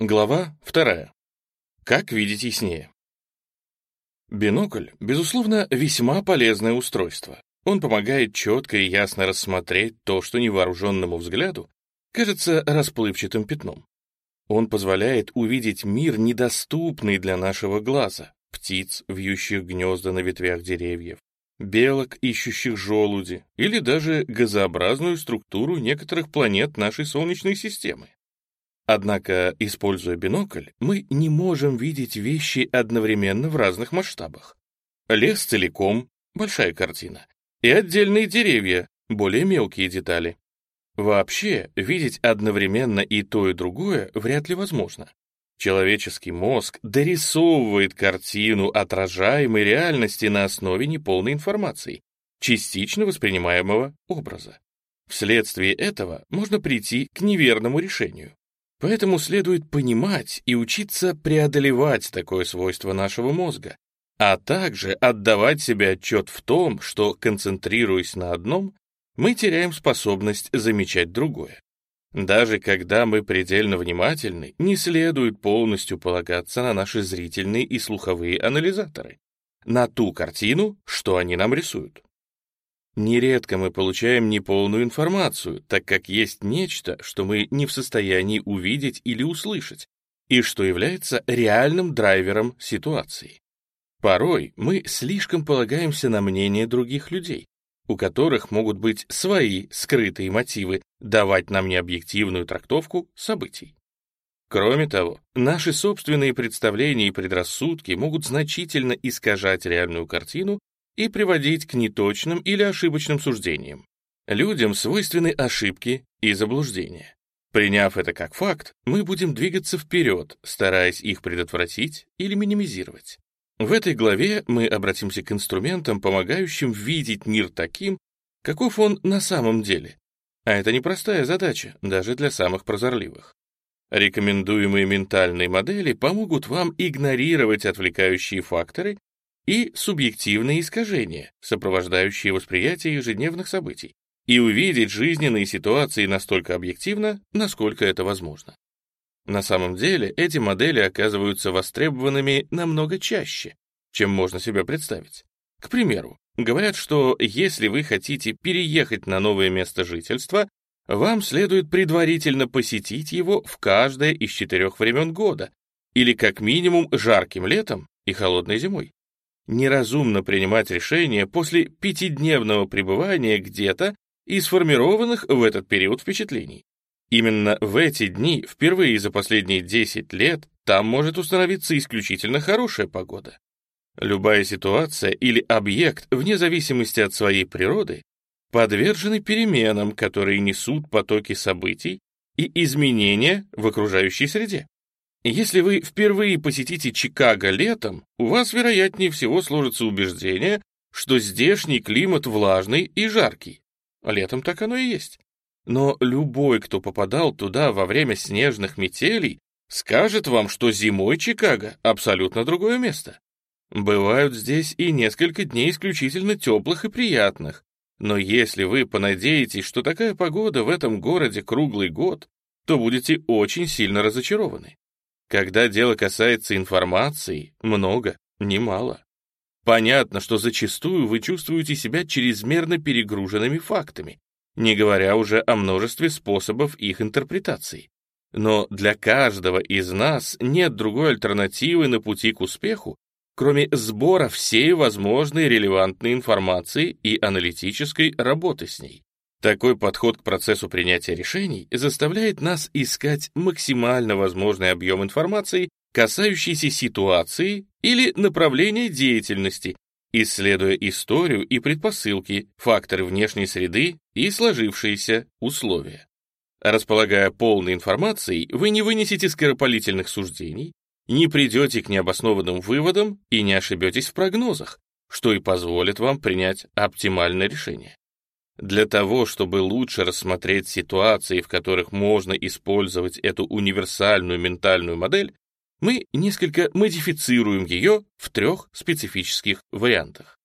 Глава вторая. Как видеть яснее? Бинокль, безусловно, весьма полезное устройство. Он помогает четко и ясно рассмотреть то, что невооруженному взгляду кажется расплывчатым пятном. Он позволяет увидеть мир, недоступный для нашего глаза, птиц, вьющих гнезда на ветвях деревьев, белок, ищущих желуди, или даже газообразную структуру некоторых планет нашей Солнечной системы. Однако, используя бинокль, мы не можем видеть вещи одновременно в разных масштабах. Лес целиком — большая картина, и отдельные деревья — более мелкие детали. Вообще, видеть одновременно и то, и другое вряд ли возможно. Человеческий мозг дорисовывает картину отражаемой реальности на основе неполной информации, частично воспринимаемого образа. Вследствие этого можно прийти к неверному решению. Поэтому следует понимать и учиться преодолевать такое свойство нашего мозга, а также отдавать себе отчет в том, что, концентрируясь на одном, мы теряем способность замечать другое. Даже когда мы предельно внимательны, не следует полностью полагаться на наши зрительные и слуховые анализаторы, на ту картину, что они нам рисуют. Нередко мы получаем неполную информацию, так как есть нечто, что мы не в состоянии увидеть или услышать, и что является реальным драйвером ситуации. Порой мы слишком полагаемся на мнение других людей, у которых могут быть свои скрытые мотивы давать нам необъективную трактовку событий. Кроме того, наши собственные представления и предрассудки могут значительно искажать реальную картину и приводить к неточным или ошибочным суждениям. Людям свойственны ошибки и заблуждения. Приняв это как факт, мы будем двигаться вперед, стараясь их предотвратить или минимизировать. В этой главе мы обратимся к инструментам, помогающим видеть мир таким, каков он на самом деле. А это непростая задача, даже для самых прозорливых. Рекомендуемые ментальные модели помогут вам игнорировать отвлекающие факторы и субъективные искажения, сопровождающие восприятие ежедневных событий, и увидеть жизненные ситуации настолько объективно, насколько это возможно. На самом деле эти модели оказываются востребованными намного чаще, чем можно себе представить. К примеру, говорят, что если вы хотите переехать на новое место жительства, вам следует предварительно посетить его в каждое из четырех времен года, или как минимум жарким летом и холодной зимой неразумно принимать решения после пятидневного пребывания где-то и сформированных в этот период впечатлений. Именно в эти дни, впервые за последние 10 лет, там может установиться исключительно хорошая погода. Любая ситуация или объект, вне зависимости от своей природы, подвержены переменам, которые несут потоки событий и изменения в окружающей среде. Если вы впервые посетите Чикаго летом, у вас, вероятнее всего, сложится убеждение, что здешний климат влажный и жаркий. Летом так оно и есть. Но любой, кто попадал туда во время снежных метелей, скажет вам, что зимой Чикаго абсолютно другое место. Бывают здесь и несколько дней исключительно теплых и приятных. Но если вы понадеетесь, что такая погода в этом городе круглый год, то будете очень сильно разочарованы. Когда дело касается информации, много, немало. Понятно, что зачастую вы чувствуете себя чрезмерно перегруженными фактами, не говоря уже о множестве способов их интерпретации. Но для каждого из нас нет другой альтернативы на пути к успеху, кроме сбора всей возможной релевантной информации и аналитической работы с ней. Такой подход к процессу принятия решений заставляет нас искать максимально возможный объем информации, касающийся ситуации или направления деятельности, исследуя историю и предпосылки, факторы внешней среды и сложившиеся условия. Располагая полной информацией, вы не вынесете скоропалительных суждений, не придете к необоснованным выводам и не ошибетесь в прогнозах, что и позволит вам принять оптимальное решение. Для того, чтобы лучше рассмотреть ситуации, в которых можно использовать эту универсальную ментальную модель, мы несколько модифицируем ее в трех специфических вариантах.